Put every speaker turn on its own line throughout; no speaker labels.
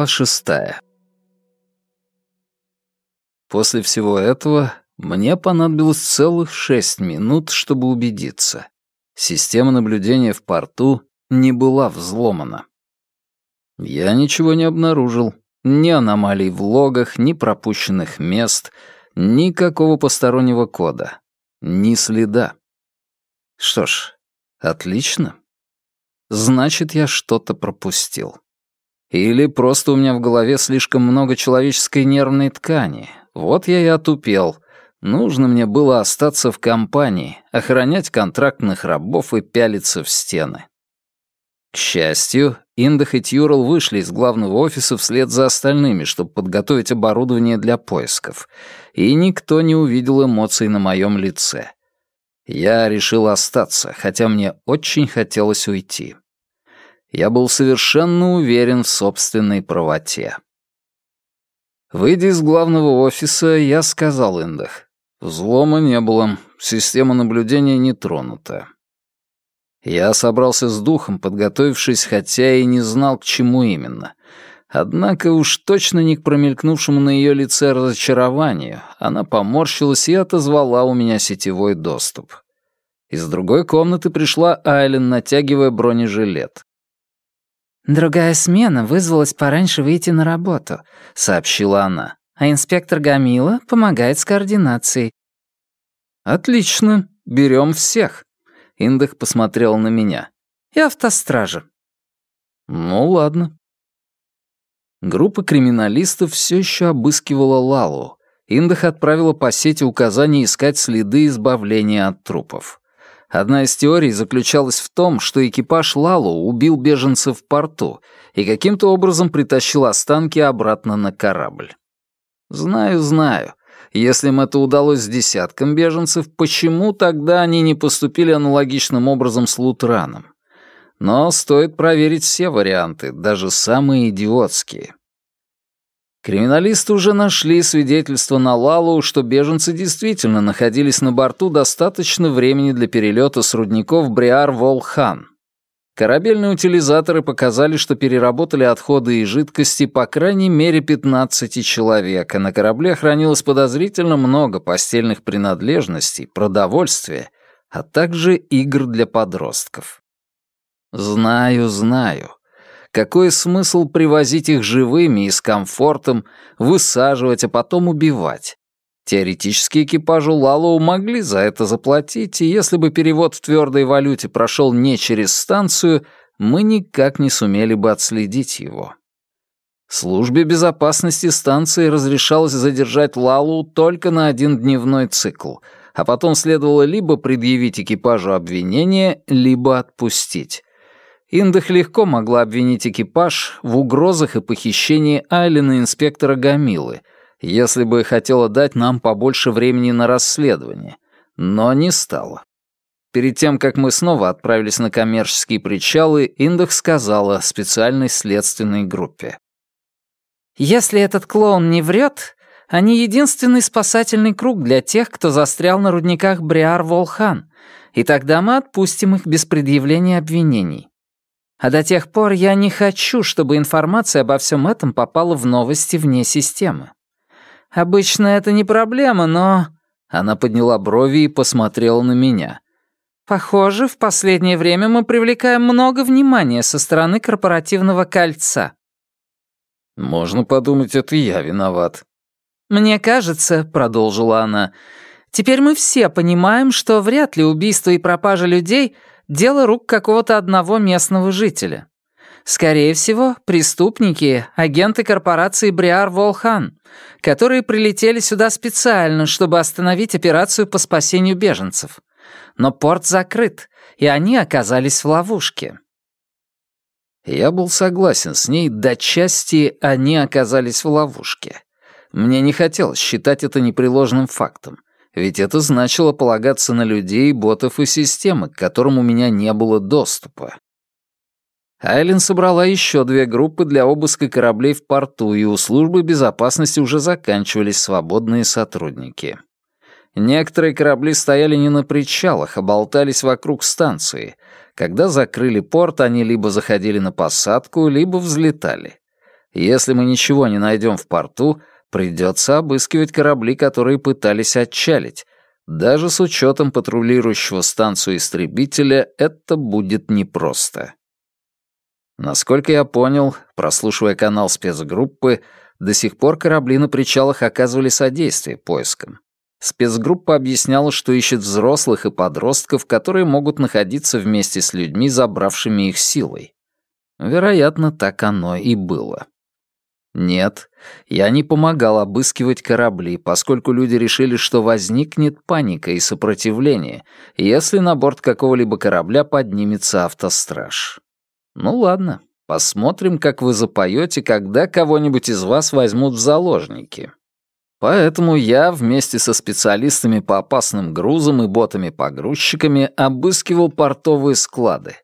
Глава шестая. После всего этого мне понадобилось целых шесть минут, чтобы убедиться. Система наблюдения в порту не была взломана. Я ничего не обнаружил. Ни аномалий в логах, ни пропущенных мест, никакого постороннего кода. Ни следа. Что ж, отлично. Значит, я что-то пропустил. Или просто у меня в голове слишком много человеческой нервной ткани. Вот я и отупел. Нужно мне было остаться в компании, охранять контрактных рабов и пялиться в стены. К счастью, Индах и Тьюрл вышли из главного офиса вслед за остальными, чтобы подготовить оборудование для поисков, и никто не увидел эмоций на моем лице. Я решил остаться, хотя мне очень хотелось уйти я был совершенно уверен в собственной правоте. Выйдя из главного офиса, я сказал Индах. Взлома не было, система наблюдения не тронута. Я собрался с духом, подготовившись, хотя и не знал, к чему именно. Однако уж точно не к промелькнувшему на ее лице разочарованию. Она поморщилась и отозвала у меня сетевой доступ. Из другой комнаты пришла Айлен, натягивая бронежилет.
«Другая смена вызвалась пораньше выйти на работу», — сообщила она. «А инспектор Гамила помогает с координацией».
«Отлично. Берем всех». Индах посмотрел на меня. «И автостража». «Ну, ладно». Группа криминалистов все еще обыскивала Лалу. Индах отправила по сети указания искать следы избавления от трупов. Одна из теорий заключалась в том, что экипаж Лалу убил беженцев в порту и каким-то образом притащил останки обратно на корабль. Знаю, знаю. Если им это удалось с десятком беженцев, почему тогда они не поступили аналогичным образом с Лутраном? Но стоит проверить все варианты, даже самые идиотские. Криминалисты уже нашли свидетельство на Лалу, что беженцы действительно находились на борту достаточно времени для перелета с рудников Бриар-Волхан. Корабельные утилизаторы показали, что переработали отходы и жидкости по крайней мере 15 человек, а на корабле хранилось подозрительно много постельных принадлежностей, продовольствия, а также игр для подростков. Знаю, знаю. Какой смысл привозить их живыми и с комфортом, высаживать, а потом убивать? Теоретически экипажу Лалоу могли за это заплатить, и если бы перевод в твердой валюте прошел не через станцию, мы никак не сумели бы отследить его. Службе безопасности станции разрешалось задержать Лалу только на один дневной цикл, а потом следовало либо предъявить экипажу обвинение, либо отпустить. Индах легко могла обвинить экипаж в угрозах и похищении Айлена инспектора Гамилы, если бы хотела дать нам побольше времени на расследование, но не стала. Перед тем, как мы снова отправились на коммерческие причалы, Индах сказала специальной следственной группе.
«Если этот клоун не врет, они единственный спасательный круг для тех, кто застрял на рудниках Бриар-Волхан, и тогда мы отпустим их без предъявления обвинений. А до тех пор я не хочу, чтобы информация обо всем этом попала в новости вне системы. Обычно это не проблема, но...» Она подняла брови и посмотрела на меня. «Похоже, в последнее время мы привлекаем много внимания со стороны корпоративного кольца».
«Можно подумать, это я виноват».
«Мне кажется», — продолжила она, — «теперь мы все понимаем, что вряд ли убийство и пропажа людей — Дело рук какого-то одного местного жителя. Скорее всего, преступники — агенты корпорации Бриар Волхан, которые прилетели сюда специально, чтобы остановить операцию по спасению беженцев. Но порт закрыт, и они оказались в ловушке.
Я был согласен с ней, до части они оказались в ловушке. Мне не хотелось считать это непреложным фактом ведь это значило полагаться на людей, ботов и системы, к которым у меня не было доступа. Айлен собрала еще две группы для обыска кораблей в порту, и у службы безопасности уже заканчивались свободные сотрудники. Некоторые корабли стояли не на причалах, а болтались вокруг станции. Когда закрыли порт, они либо заходили на посадку, либо взлетали. Если мы ничего не найдем в порту, придется обыскивать корабли, которые пытались отчалить. Даже с учетом патрулирующего станцию истребителя это будет непросто. Насколько я понял, прослушивая канал спецгруппы, до сих пор корабли на причалах оказывали содействие поискам. Спецгруппа объясняла, что ищет взрослых и подростков, которые могут находиться вместе с людьми, забравшими их силой. Вероятно, так оно и было. Нет, я не помогал обыскивать корабли, поскольку люди решили, что возникнет паника и сопротивление, если на борт какого-либо корабля поднимется автостраж. Ну ладно, посмотрим, как вы запоете, когда кого-нибудь из вас возьмут в заложники. Поэтому я вместе со специалистами по опасным грузам и ботами-погрузчиками обыскивал портовые склады.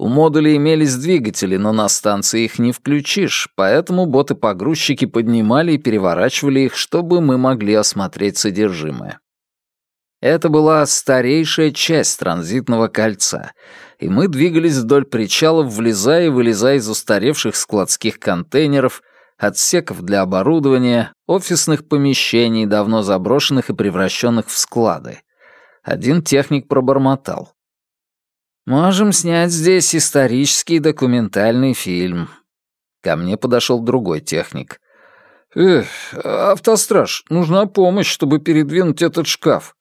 У модулей имелись двигатели, но на станции их не включишь, поэтому боты-погрузчики поднимали и переворачивали их, чтобы мы могли осмотреть содержимое. Это была старейшая часть транзитного кольца, и мы двигались вдоль причалов, влезая и вылезая из устаревших складских контейнеров, отсеков для оборудования, офисных помещений, давно заброшенных и превращенных в склады. Один техник пробормотал. «Можем снять здесь исторический документальный фильм». Ко мне подошел другой техник. «Эх, автостраж, нужна помощь, чтобы передвинуть этот шкаф».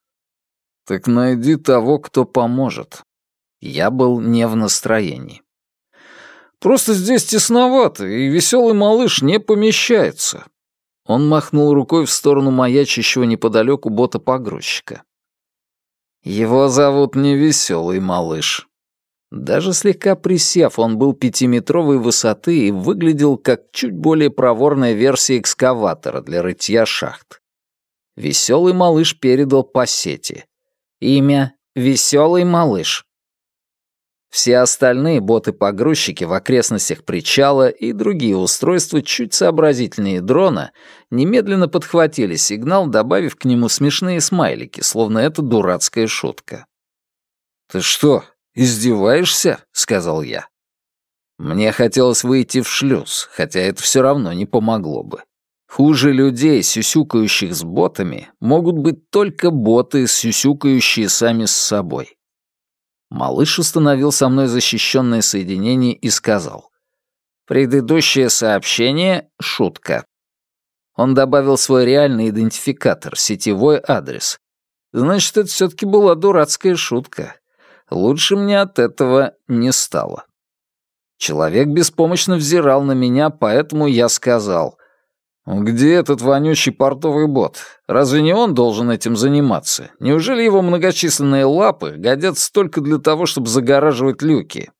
«Так найди того, кто поможет». Я был не в настроении. «Просто здесь тесновато, и веселый малыш не помещается». Он махнул рукой в сторону маячащего неподалеку бота-погрузчика. «Его зовут не веселый малыш». Даже слегка присев, он был пятиметровой высоты и выглядел как чуть более проворная версия экскаватора для рытья шахт. Веселый малыш передал по сети. Имя — Веселый малыш. Все остальные боты-погрузчики в окрестностях причала и другие устройства, чуть сообразительнее дрона, немедленно подхватили сигнал, добавив к нему смешные смайлики, словно это дурацкая шутка. «Ты что, издеваешься?» — сказал я. Мне хотелось выйти в шлюз, хотя это все равно не помогло бы. Хуже людей, сюсюкающих с ботами, могут быть только боты, сюсюкающие сами с собой. Малыш установил со мной защищенное соединение и сказал. «Предыдущее сообщение — шутка». Он добавил свой реальный идентификатор, сетевой адрес. Значит, это все-таки была дурацкая шутка. Лучше мне от этого не стало. Человек беспомощно взирал на меня, поэтому я сказал. «Где этот вонючий портовый бот? Разве не он должен этим заниматься? Неужели его многочисленные лапы годятся только для того, чтобы загораживать люки?»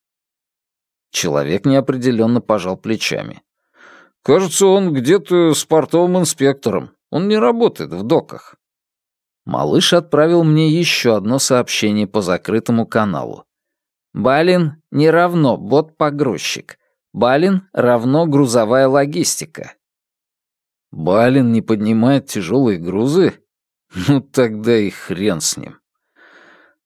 Человек неопределенно пожал плечами. «Кажется, он где-то с портовым инспектором. Он не работает в доках». Малыш отправил мне еще одно сообщение по закрытому каналу. «Балин не равно бот-погрузчик. Балин равно грузовая логистика. Балин не поднимает тяжелые грузы? Ну тогда и хрен с ним.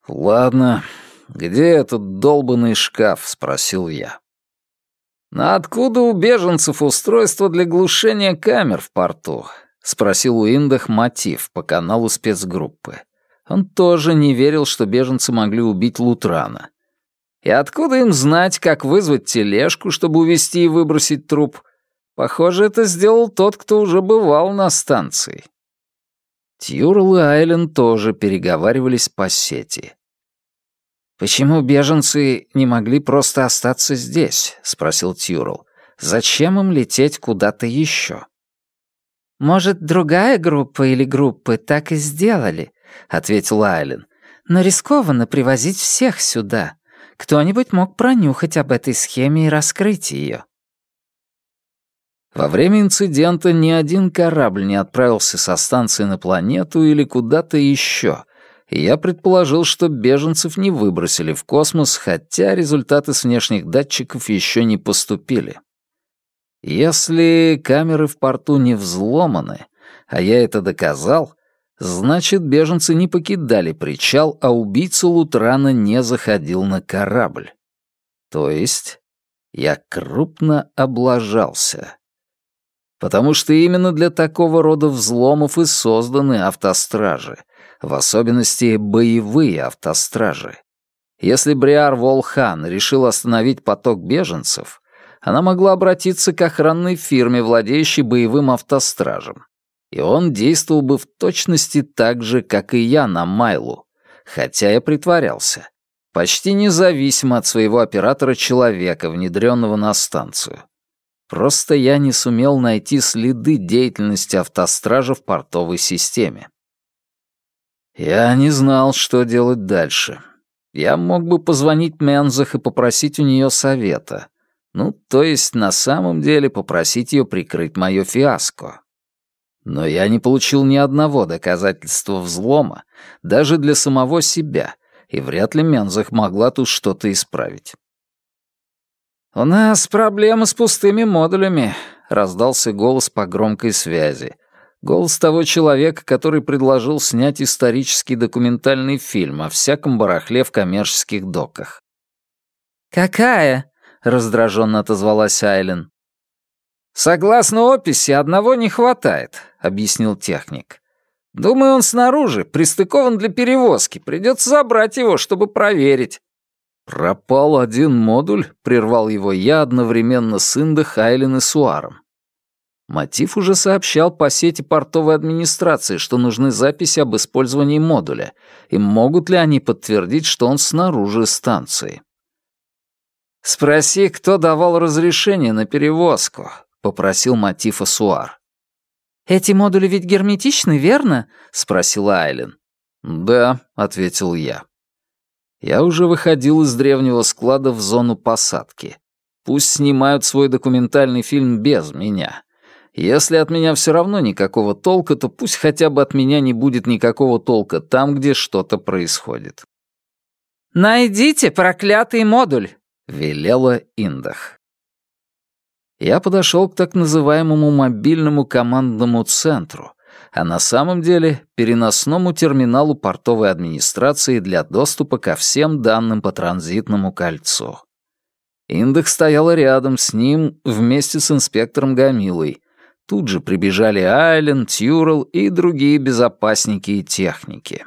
Ладно, где этот долбанный шкаф? Спросил я. «А откуда у беженцев устройство для глушения камер в порту?» — спросил Уиндах мотив по каналу спецгруппы. Он тоже не верил, что беженцы могли убить Лутрана. «И откуда им знать, как вызвать тележку, чтобы увезти и выбросить труп?» Похоже, это сделал тот, кто уже бывал на станции. Тьюрл и Айлен тоже переговаривались по сети. «Почему беженцы не могли просто остаться здесь?» — спросил Тьюрл. «Зачем им лететь куда-то еще?» «Может, другая группа или группы так и сделали», — ответил Айлен. «Но рискованно привозить всех сюда. Кто-нибудь мог пронюхать об этой схеме и раскрыть ее. Во время инцидента ни один корабль не отправился со станции на планету или куда-то еще, я предположил, что беженцев не выбросили в космос, хотя результаты с внешних датчиков еще не поступили. Если камеры в порту не взломаны, а я это доказал, значит, беженцы не покидали причал, а убийца Лутрана не заходил на корабль. То есть я крупно облажался. Потому что именно для такого рода взломов и созданы автостражи, в особенности боевые автостражи. Если Бриар Волхан решил остановить поток беженцев, она могла обратиться к охранной фирме, владеющей боевым автостражем. И он действовал бы в точности так же, как и я на Майлу, хотя я притворялся, почти независимо от своего оператора человека, внедренного на станцию. Просто я не сумел найти следы деятельности автостража в портовой системе. Я не знал, что делать дальше. Я мог бы позвонить Мензах и попросить у нее совета. Ну, то есть на самом деле попросить ее прикрыть мое фиаско. Но я не получил ни одного доказательства взлома, даже для самого себя, и вряд ли Мензах могла тут что-то исправить. «У нас проблемы с пустыми модулями», — раздался голос по громкой связи. Голос того человека, который предложил снять исторический документальный фильм о всяком барахле в коммерческих доках.
«Какая?» — раздраженно отозвалась Айлен.
«Согласно описи, одного не хватает», — объяснил техник. «Думаю, он снаружи, пристыкован для перевозки. Придется забрать его, чтобы проверить». «Пропал один модуль», — прервал его я одновременно с Индо, Айлен и Суаром. Мотив уже сообщал по сети портовой администрации, что нужны записи об использовании модуля, и могут ли они подтвердить, что он снаружи станции. «Спроси, кто давал разрешение на перевозку», — попросил Мотив Суар.
«Эти модули ведь герметичны, верно?» — спросила Айлен.
«Да», — ответил я. Я уже выходил из древнего склада в зону посадки. Пусть снимают свой документальный фильм без меня. Если от меня все равно никакого толка, то пусть хотя бы от меня не будет никакого толка там, где что-то происходит.
«Найдите проклятый модуль!»
— велела Индах. Я подошел к так называемому мобильному командному центру, а на самом деле переносному терминалу портовой администрации для доступа ко всем данным по транзитному кольцу. Индекс стояла рядом с ним вместе с инспектором Гамилой, Тут же прибежали Айлен, Тьюрл и другие безопасники и техники.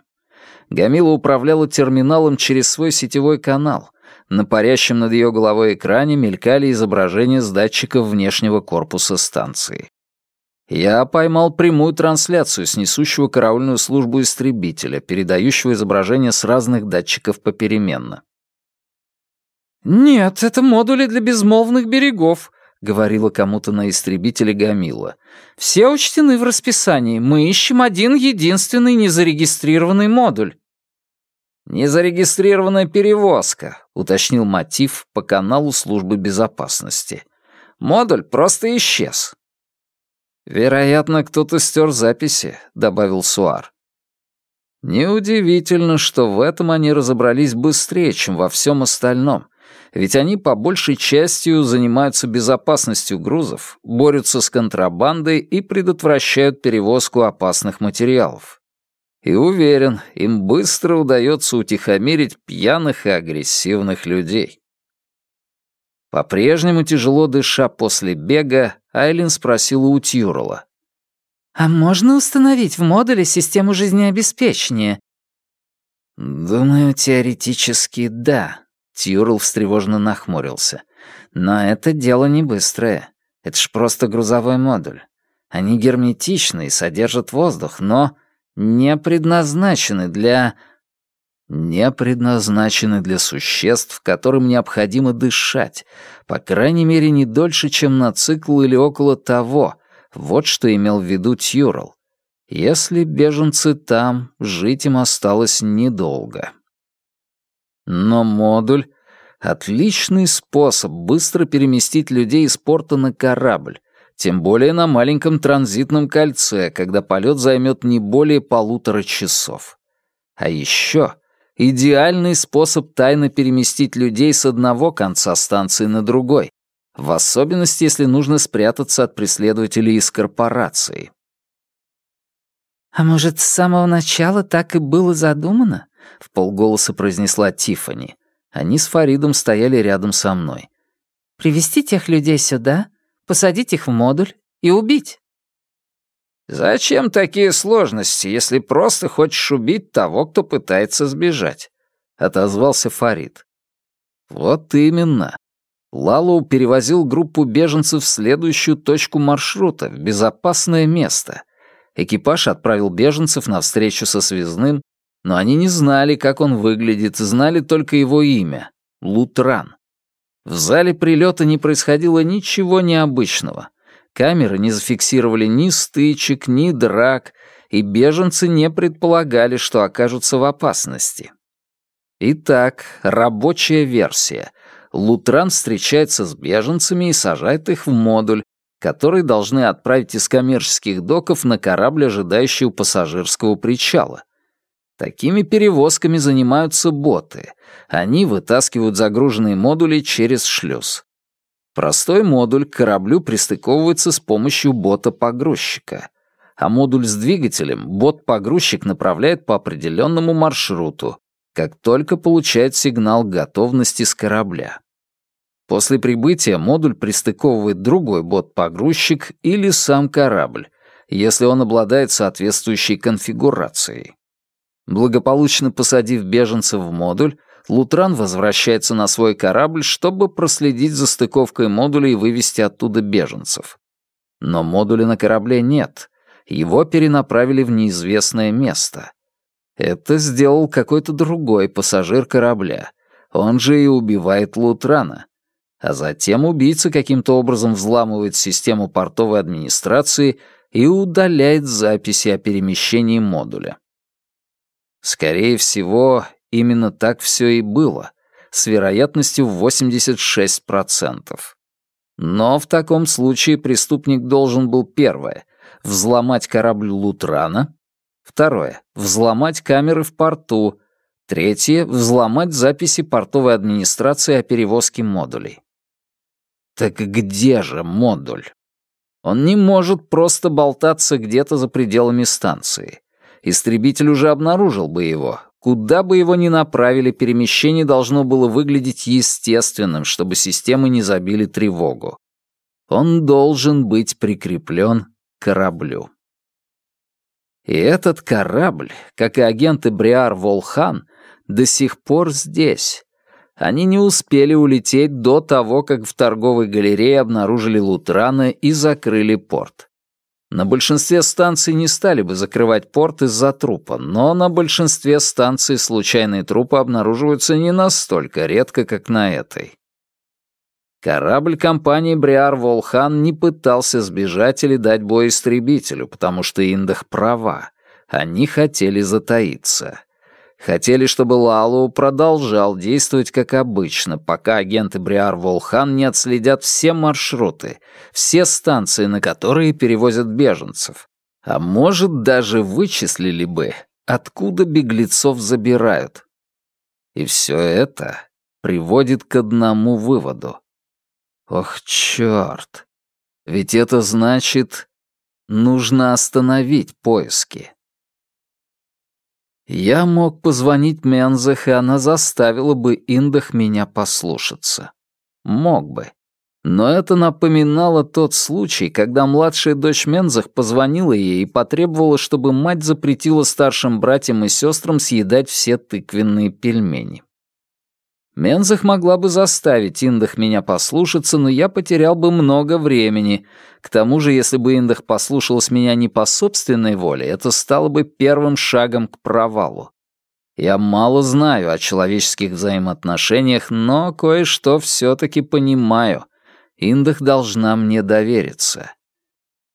Гамила управляла терминалом через свой сетевой канал. На парящем над ее головой экране мелькали изображения с датчиков внешнего корпуса станции. Я поймал прямую трансляцию с несущего караульную службу истребителя, передающего изображения с разных датчиков попеременно.
«Нет, это модули для безмолвных берегов», — говорила кому-то на истребителе Гамила. «Все учтены в расписании. Мы ищем один единственный незарегистрированный модуль».
«Незарегистрированная перевозка», — уточнил мотив по каналу службы безопасности. «Модуль просто исчез». «Вероятно, кто-то стер записи», — добавил Суар. Неудивительно, что в этом они разобрались быстрее, чем во всем остальном — ведь они по большей частью занимаются безопасностью грузов, борются с контрабандой и предотвращают перевозку опасных материалов. И уверен, им быстро удается утихомирить пьяных и агрессивных людей. По-прежнему тяжело дыша после бега, Айлин спросила у Тьюрола.
«А можно установить в модуле систему жизнеобеспечения?»
«Думаю, теоретически да», Тьюрл встревоженно нахмурился. «Но это дело не быстрое. Это ж просто грузовой модуль. Они герметичны и содержат воздух, но не предназначены для... Не предназначены для существ, которым необходимо дышать, по крайней мере, не дольше, чем на цикл или около того. Вот что имел в виду Тьюрл. Если беженцы там, жить им осталось недолго. Но модуль — отличный способ быстро переместить людей из порта на корабль, тем более на маленьком транзитном кольце, когда полет займет не более полутора часов. А еще идеальный способ тайно переместить людей с одного конца станции на другой, в особенности, если нужно спрятаться от преследователей из корпорации.
«А может, с самого начала так и было задумано?» — в полголоса произнесла Тифани. Они с Фаридом стояли рядом со мной. «Привести тех людей сюда, посадить их в модуль и убить.
«Зачем такие сложности, если просто хочешь убить того, кто пытается сбежать?» — отозвался Фарид. «Вот именно. Лалу перевозил группу беженцев в следующую точку маршрута, в безопасное место. Экипаж отправил беженцев на встречу со связным, но они не знали, как он выглядит, знали только его имя — Лутран. В зале прилета не происходило ничего необычного. Камеры не зафиксировали ни стычек, ни драк, и беженцы не предполагали, что окажутся в опасности. Итак, рабочая версия. Лутран встречается с беженцами и сажает их в модуль, который должны отправить из коммерческих доков на корабль, ожидающий у пассажирского причала. Такими перевозками занимаются боты. Они вытаскивают загруженные модули через шлюз. Простой модуль к кораблю пристыковывается с помощью бота-погрузчика. А модуль с двигателем бот-погрузчик направляет по определенному маршруту, как только получает сигнал готовности с корабля. После прибытия модуль пристыковывает другой бот-погрузчик или сам корабль, если он обладает соответствующей конфигурацией. Благополучно посадив беженцев в модуль, Лутран возвращается на свой корабль, чтобы проследить за стыковкой модуля и вывести оттуда беженцев. Но модуля на корабле нет. Его перенаправили в неизвестное место. Это сделал какой-то другой пассажир корабля. Он же и убивает Лутрана. А затем убийца каким-то образом взламывает систему портовой администрации и удаляет записи о перемещении модуля. Скорее всего, именно так все и было, с вероятностью в 86%. Но в таком случае преступник должен был первое — взломать корабль Лутрана, второе — взломать камеры в порту, третье — взломать записи портовой администрации о перевозке модулей. Так где же модуль? Он не может просто болтаться где-то за пределами станции. Истребитель уже обнаружил бы его. Куда бы его ни направили, перемещение должно было выглядеть естественным, чтобы системы не забили тревогу. Он должен быть прикреплен к кораблю. И этот корабль, как и агенты Бриар Волхан, до сих пор здесь. Они не успели улететь до того, как в торговой галерее обнаружили Лутрана и закрыли порт. На большинстве станций не стали бы закрывать порт из-за трупа, но на большинстве станций случайные трупы обнаруживаются не настолько редко, как на этой. Корабль компании Бриар Волхан не пытался сбежать или дать бой истребителю, потому что Индах права. Они хотели затаиться. Хотели, чтобы Лалу продолжал действовать как обычно, пока агенты Бриар Волхан не отследят все маршруты, все станции, на которые перевозят беженцев. А может, даже вычислили бы, откуда беглецов забирают. И все это приводит к одному выводу. Ох, черт! Ведь это значит, нужно остановить поиски. Я мог позвонить Мензах, и она заставила бы Индах меня послушаться. Мог бы. Но это напоминало тот случай, когда младшая дочь Мензах позвонила ей и потребовала, чтобы мать запретила старшим братьям и сестрам съедать все тыквенные пельмени. Мензах могла бы заставить Индах меня послушаться, но я потерял бы много времени. К тому же, если бы Индах послушалась меня не по собственной воле, это стало бы первым шагом к провалу. Я мало знаю о человеческих взаимоотношениях, но кое-что все-таки понимаю. Индах должна мне довериться.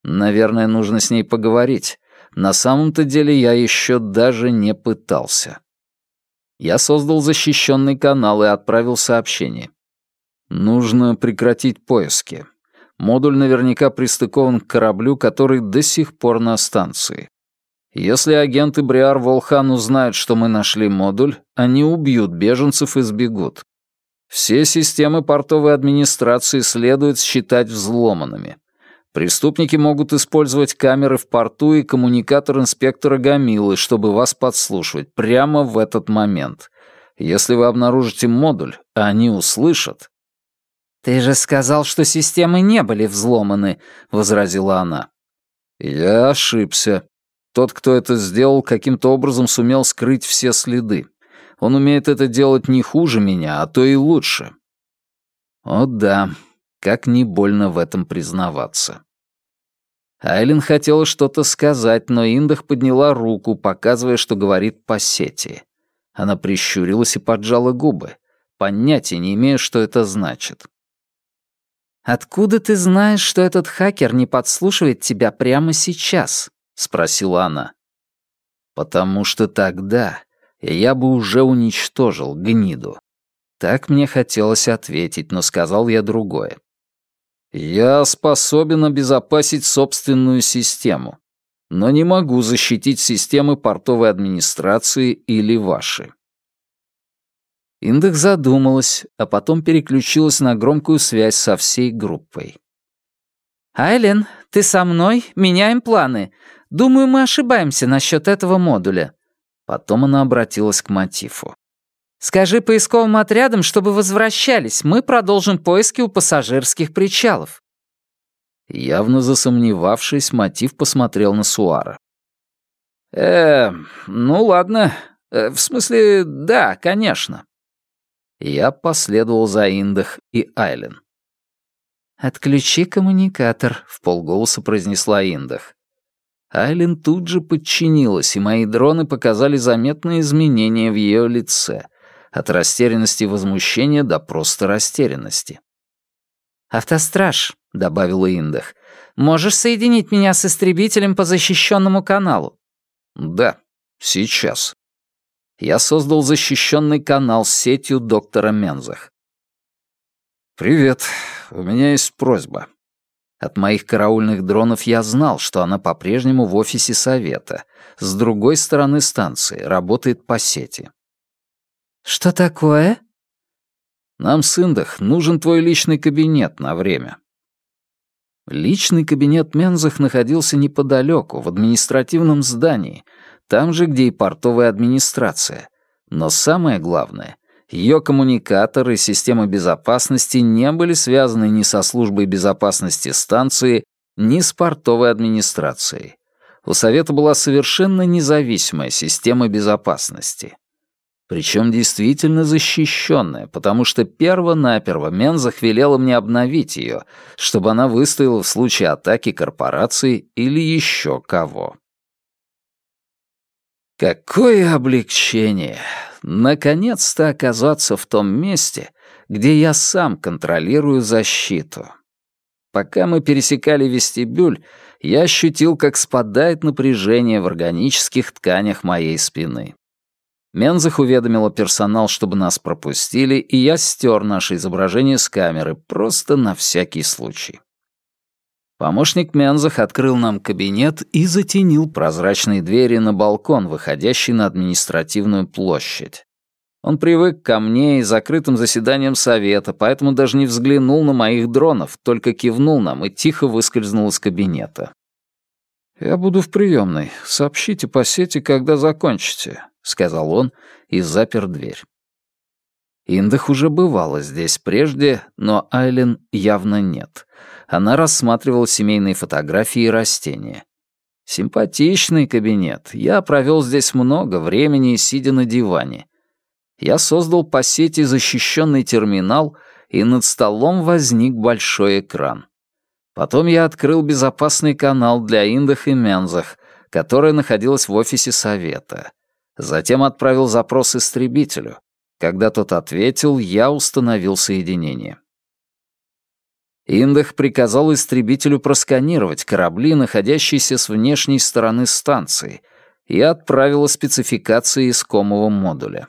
Наверное, нужно с ней поговорить. На самом-то деле я еще даже не пытался. Я создал защищенный канал и отправил сообщение. Нужно прекратить поиски. Модуль наверняка пристыкован к кораблю, который до сих пор на станции. Если агенты Бриар Волхан узнают, что мы нашли модуль, они убьют беженцев и сбегут. Все системы портовой администрации следует считать взломанными. Преступники могут использовать камеры в порту и коммуникатор инспектора Гамилы, чтобы вас подслушивать прямо в этот момент. Если вы обнаружите модуль, а они услышат...
«Ты же сказал, что системы не были взломаны», — возразила она.
«Я ошибся. Тот, кто это сделал, каким-то образом сумел скрыть все следы. Он умеет это делать не хуже меня, а то и лучше». О да, как не больно в этом признаваться. Айлин хотела что-то сказать, но Индах подняла руку, показывая, что говорит по сети. Она прищурилась и поджала губы, понятия не имея, что это значит.
«Откуда ты знаешь, что этот хакер не подслушивает тебя прямо сейчас?» — спросила она.
«Потому что тогда я бы уже уничтожил гниду». Так мне хотелось ответить, но сказал я другое. «Я способен обезопасить собственную систему, но не могу защитить системы портовой администрации или ваши».
Индекс задумалась, а потом переключилась на громкую связь со всей группой. «Айлен, ты со мной? Меняем планы. Думаю, мы ошибаемся насчет этого модуля». Потом она обратилась к Матифу. «Скажи поисковым отрядам, чтобы возвращались. Мы продолжим поиски у пассажирских причалов».
Явно засомневавшись, Мотив посмотрел на Суара. «Э, ну ладно. Э, в смысле, да, конечно. Я последовал за Индах и Айлен.
«Отключи коммуникатор», — в полголоса произнесла Индах.
Айлен тут же подчинилась, и мои дроны показали заметные изменения в ее лице, от растерянности и возмущения до просто растерянности.
«Автостраж», — добавила Индах, — «можешь соединить меня с истребителем по защищенному каналу?»
«Да, сейчас» я создал защищенный канал с сетью доктора Мензах. «Привет. У меня есть просьба». От моих караульных дронов я знал, что она по-прежнему в офисе совета, с другой стороны станции, работает по сети.
«Что такое?»
«Нам с нужен твой личный кабинет на время». Личный кабинет Мензах находился неподалеку, в административном здании, там же, где и портовая администрация. Но самое главное, ее коммуникаторы и система безопасности не были связаны ни со службой безопасности станции, ни с портовой администрацией. У Совета была совершенно независимая система безопасности. Причем действительно защищенная, потому что перво-наперво Мензах велела мне обновить ее, чтобы она выстояла в случае атаки корпорации или еще кого. Какое облегчение! Наконец-то оказаться в том месте, где я сам контролирую защиту. Пока мы пересекали вестибюль, я ощутил, как спадает напряжение в органических тканях моей спины. Мензах уведомила персонал, чтобы нас пропустили, и я стер наше изображение с камеры, просто на всякий случай. Помощник Мензах открыл нам кабинет и затенил прозрачные двери на балкон, выходящий на административную площадь. Он привык ко мне и закрытым заседаниям совета, поэтому даже не взглянул на моих дронов, только кивнул нам и тихо выскользнул из кабинета. «Я буду в приемной. Сообщите по сети, когда закончите», — сказал он и запер дверь. Индах уже бывала здесь прежде, но Айлен явно нет — она рассматривала семейные фотографии и растения. Симпатичный кабинет. Я провел здесь много времени, сидя на диване. Я создал по сети защищенный терминал, и над столом возник большой экран. Потом я открыл безопасный канал для Индах и Мензах, которая находилась в офисе совета. Затем отправил запрос истребителю. Когда тот ответил, я установил соединение. Индах приказал истребителю просканировать корабли, находящиеся с внешней стороны станции, и отправила спецификации искомого модуля.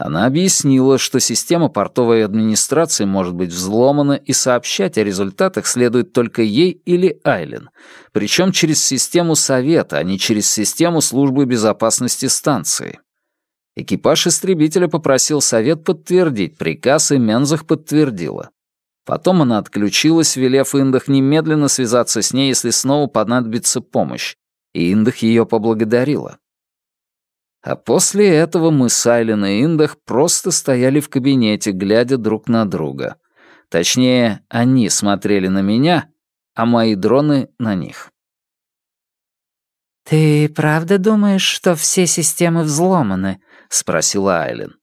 Она объяснила, что система портовой администрации может быть взломана и сообщать о результатах следует только ей или Айлен, причем через систему совета, а не через систему службы безопасности станции. Экипаж истребителя попросил совет подтвердить приказ, и Мензах подтвердила. Потом она отключилась, велев Индах немедленно связаться с ней, если снова понадобится помощь, и Индах ее поблагодарила. А после этого мы с Айлен и Индах просто стояли в кабинете, глядя друг на друга. Точнее, они смотрели на меня, а мои дроны — на них.
«Ты правда думаешь, что все системы взломаны?» — спросила Айлен.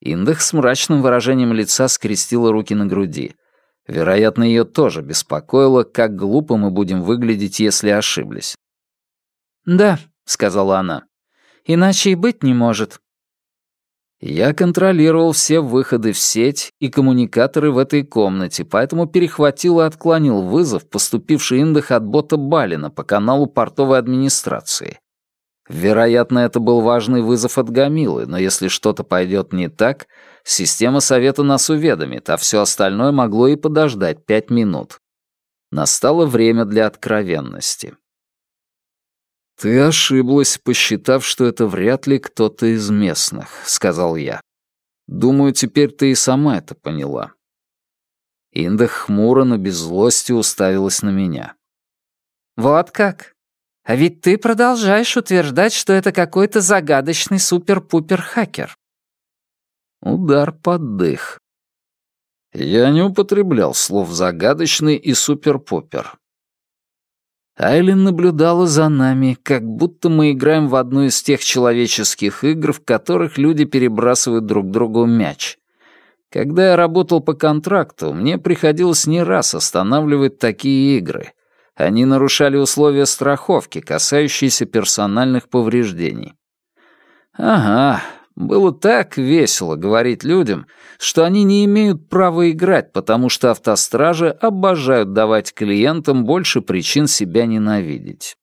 Индах с мрачным выражением лица скрестила руки на груди. Вероятно, ее тоже беспокоило, как глупо мы будем выглядеть, если ошиблись.
«Да», — сказала она, — «иначе и быть не может.
Я контролировал все выходы в сеть и коммуникаторы в этой комнате, поэтому перехватил и отклонил вызов, поступивший индах от бота Балина по каналу портовой администрации. Вероятно, это был важный вызов от Гамилы, но если что-то пойдет не так, система совета нас уведомит, а все остальное могло и подождать пять минут. Настало время для откровенности. «Ты ошиблась, посчитав, что это вряд ли кто-то из местных», — сказал я. «Думаю, теперь ты и сама это поняла». Инда хмуро, но без злости уставилась на меня.
«Вот как? А ведь ты продолжаешь утверждать, что это какой-то загадочный супер-пупер-хакер».
Удар под дых. Я не употреблял слов «загадочный» и «супер-пупер». Айлин наблюдала за нами, как будто мы играем в одну из тех человеческих игр, в которых люди перебрасывают друг другу мяч. Когда я работал по контракту, мне приходилось не раз останавливать такие игры. Они нарушали условия страховки, касающиеся персональных повреждений. Ага, было так весело говорить людям, что они не имеют права играть, потому что автостражи обожают давать клиентам больше причин себя ненавидеть.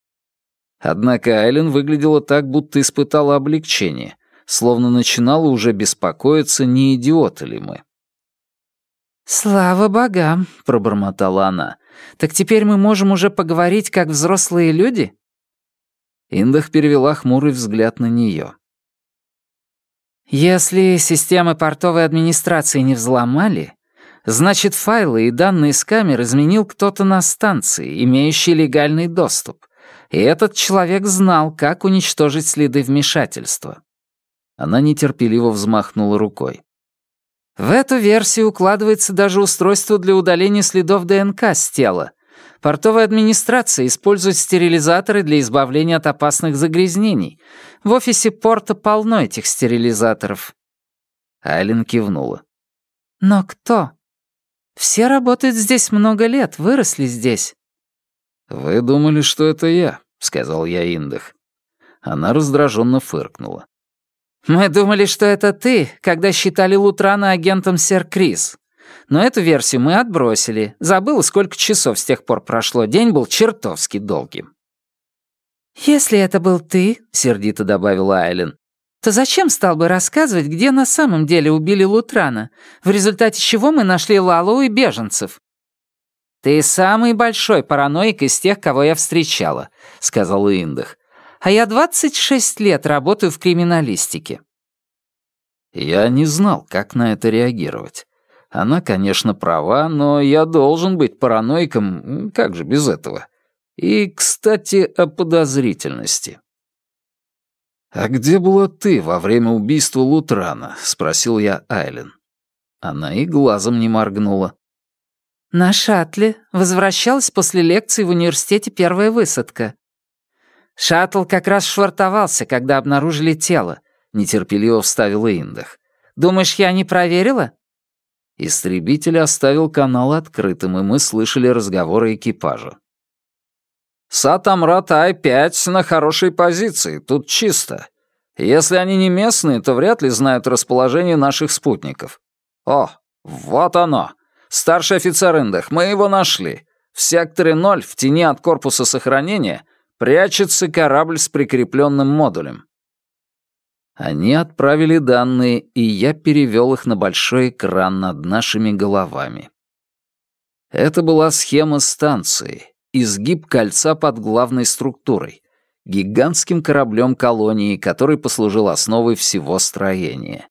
Однако Айлен выглядела так, будто испытала облегчение, словно начинала уже беспокоиться, не идиоты ли мы.
«Слава богам», — пробормотала она. «Так теперь мы можем уже поговорить, как взрослые люди?»
Индах перевела хмурый взгляд на нее.
Если системы портовой администрации не взломали, значит файлы и данные с камер изменил кто-то на станции, имеющий легальный доступ. И этот человек знал, как уничтожить следы вмешательства.
Она нетерпеливо взмахнула рукой.
В эту версию укладывается даже устройство для удаления следов ДНК с тела, Портовая администрация использует стерилизаторы для избавления от опасных загрязнений. В офисе порта полно этих стерилизаторов».
Айлен кивнула.
«Но кто? Все работают здесь много лет, выросли здесь».
«Вы думали, что это я», — сказал я Индах. Она раздраженно фыркнула.
«Мы думали, что это ты, когда считали Лутрана агентом Сэр Крис. Но эту версию мы отбросили. Забыла, сколько часов с тех пор прошло. День был чертовски долгим. «Если это был ты», — сердито добавила Айлен, «то зачем стал бы рассказывать, где на самом деле убили Лутрана, в результате чего мы нашли Лалу и беженцев?» «Ты самый большой параноик из тех, кого я встречала», — сказал Индах. «А я 26 лет работаю в криминалистике».
Я не знал, как на это реагировать. Она, конечно, права, но я должен быть параноиком, как же без этого. И, кстати, о подозрительности. «А где была ты во время убийства Лутрана?» — спросил я Айлен. Она и глазом не моргнула.
«На шаттле. Возвращалась после лекции в университете первая высадка. Шаттл как раз швартовался, когда обнаружили тело», — нетерпеливо вставила Индах. «Думаешь, я не проверила?»
Истребитель оставил канал открытым, и мы слышали разговоры экипажа. «Сатамрат Ай-5 на хорошей позиции, тут чисто. Если они не местные, то вряд ли знают расположение наших спутников. О, вот оно. Старший офицер Индах, мы его нашли. В секторе 0, в тени от корпуса сохранения, прячется корабль с прикрепленным модулем. Они отправили данные, и я перевел их на большой экран над нашими головами. Это была схема станции, изгиб кольца под главной структурой, гигантским кораблем колонии, который послужил основой всего строения.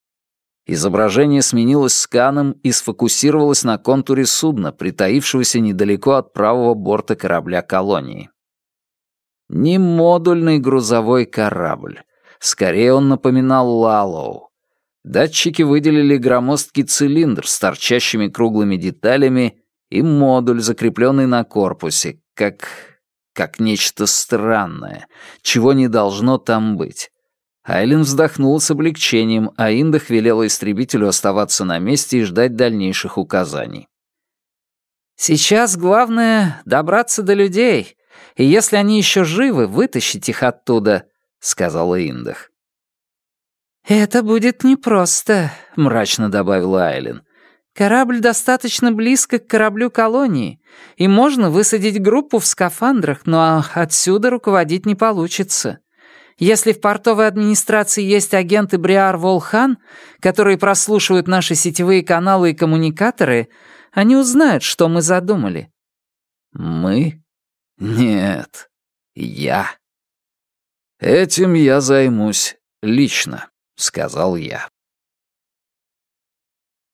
Изображение сменилось сканом и сфокусировалось на контуре судна, притаившегося недалеко от правого борта корабля колонии. Не модульный грузовой корабль, Скорее он напоминал Лалоу. Датчики выделили громоздкий цилиндр с торчащими круглыми деталями и модуль, закрепленный на корпусе, как... как нечто странное, чего не должно там быть. Айлин вздохнула с облегчением, а Индах велела истребителю оставаться на месте и ждать дальнейших указаний.
«Сейчас главное — добраться до людей, и если они еще живы, вытащить их оттуда», — сказала Индах. «Это будет непросто», — мрачно добавила Айлин. «Корабль достаточно близко к кораблю колонии, и можно высадить группу в скафандрах, но отсюда руководить не получится. Если в портовой администрации есть агенты Бриар Волхан, которые прослушивают наши сетевые каналы и коммуникаторы, они узнают, что мы задумали».
«Мы? Нет, я. Этим я займусь лично», — сказал я.